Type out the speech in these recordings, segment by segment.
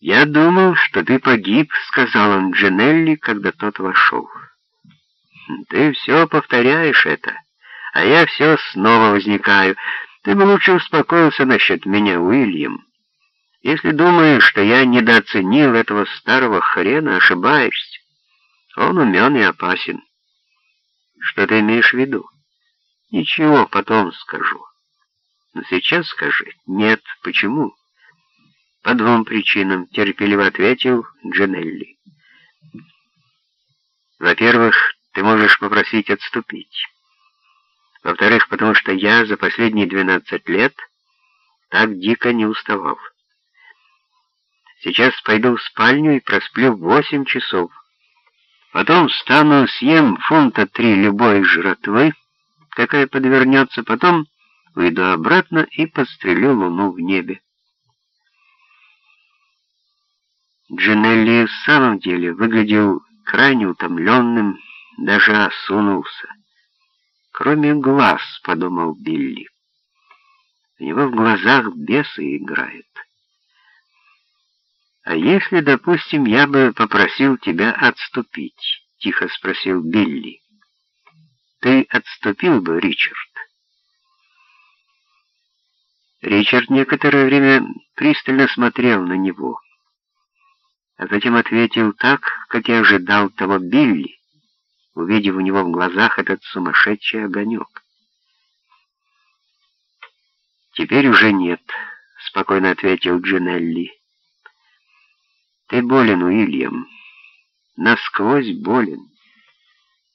«Я думал, что ты погиб», — сказал он Джинелли, когда тот вошел. «Ты все повторяешь это, а я все снова возникаю. Ты бы лучше успокоился насчет меня, Уильям. Если думаешь, что я недооценил этого старого хрена, ошибаешься. Он умен и опасен. Что ты имеешь в виду? Ничего, потом скажу. Но сейчас скажи. Нет, почему? По двум причинам, терпеливо ответил Джанелли. Во-первых, ты можешь попросить отступить. Во-вторых, потому что я за последние 12 лет так дико не уставал. Сейчас пойду в спальню и просплю 8 часов. Потом встану, съем фунта три любой жратвы, какая подвернется, потом выйду обратно и подстрелю луну в небе. Джинелли в самом деле выглядел крайне утомленным, даже осунулся. «Кроме глаз», — подумал Билли. У него в глазах бесы играют. «А если, допустим, я бы попросил тебя отступить?» — тихо спросил Билли. «Ты отступил бы, Ричард?» Ричард некоторое время пристально смотрел на него, а затем ответил так, как и ожидал того Билли, увидев у него в глазах этот сумасшедший огонек. «Теперь уже нет», — спокойно ответил Джинелли. Ты болен, Уильям, насквозь болен.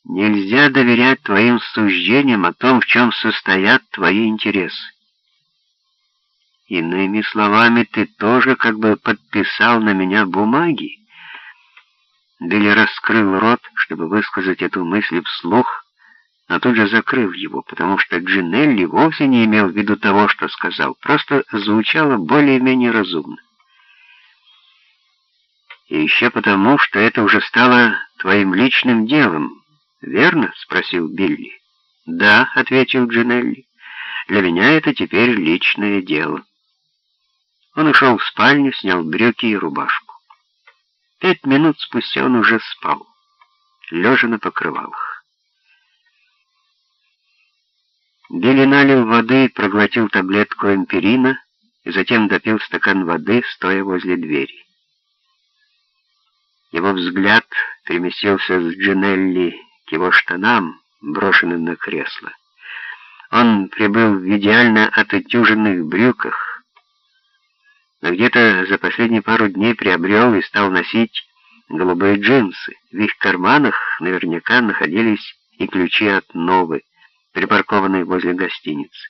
Нельзя доверять твоим суждениям о том, в чем состоят твои интересы. Иными словами, ты тоже как бы подписал на меня бумаги. Билли раскрыл рот, чтобы высказать эту мысль вслух, но тут же закрыл его, потому что Джинелли вовсе не имел в виду того, что сказал, просто звучало более-менее разумно. И еще потому, что это уже стало твоим личным делом, верно?» — спросил Билли. «Да», — ответил Джинелли. «Для меня это теперь личное дело». Он ушел в спальню, снял брюки и рубашку. Пять минут спустя он уже спал, лежа на покрывалах. Билли налил воды, проглотил таблетку эмпирина и затем допил стакан воды, стоя возле двери. Его взгляд переместился с Джинелли к его штанам, брошенным на кресло. Он прибыл в идеально отутюженных брюках, но где-то за последние пару дней приобрел и стал носить голубые джинсы. В их карманах наверняка находились и ключи от Новы, припаркованные возле гостиницы.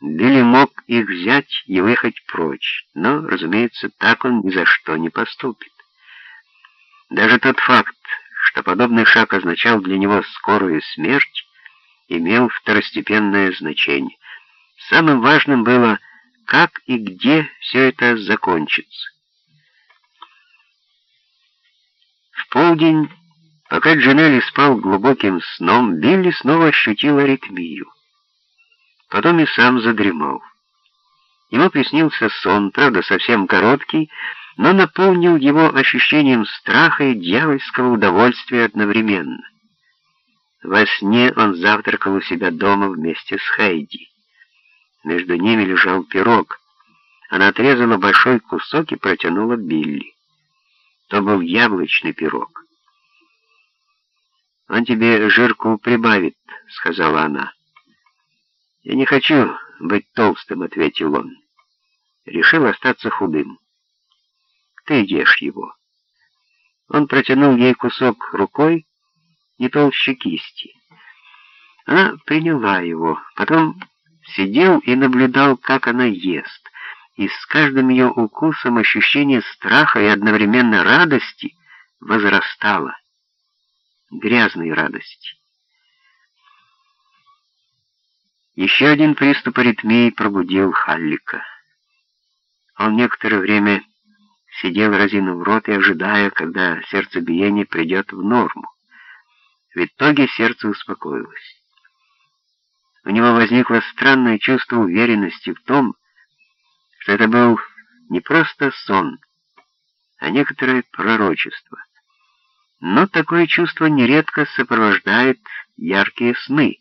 Билли мог их взять и выехать прочь, но, разумеется, так он ни за что не поступит. Даже тот факт, что подобный шаг означал для него скорую смерть, имел второстепенное значение. Самым важным было, как и где все это закончится. В полдень, пока Джанелли спал глубоким сном, Билли снова ощутил аритмию. Потом и сам задремал. Ему приснился сон, правда, совсем короткий, но наполнил его ощущением страха и дьявольского удовольствия одновременно. Во сне он завтракал у себя дома вместе с Хайди. Между ними лежал пирог. Она отрезала большой кусок и протянула Билли. То был яблочный пирог. «Он тебе жирку прибавит», — сказала она. «Я не хочу быть толстым», — ответил он. Решил остаться худым. Ты ешь его. Он протянул ей кусок рукой, не толще кисти. Она приняла его, потом сидел и наблюдал, как она ест, и с каждым ее укусом ощущение страха и одновременно радости возрастало. Грязной радости. Еще один приступ аритмии пробудил Халлика. Он некоторое время сидел разинув рот и ожидая, когда сердцебиение придет в норму. В итоге сердце успокоилось. У него возникло странное чувство уверенности в том, что это был не просто сон, а некоторое пророчество. Но такое чувство нередко сопровождает яркие сны.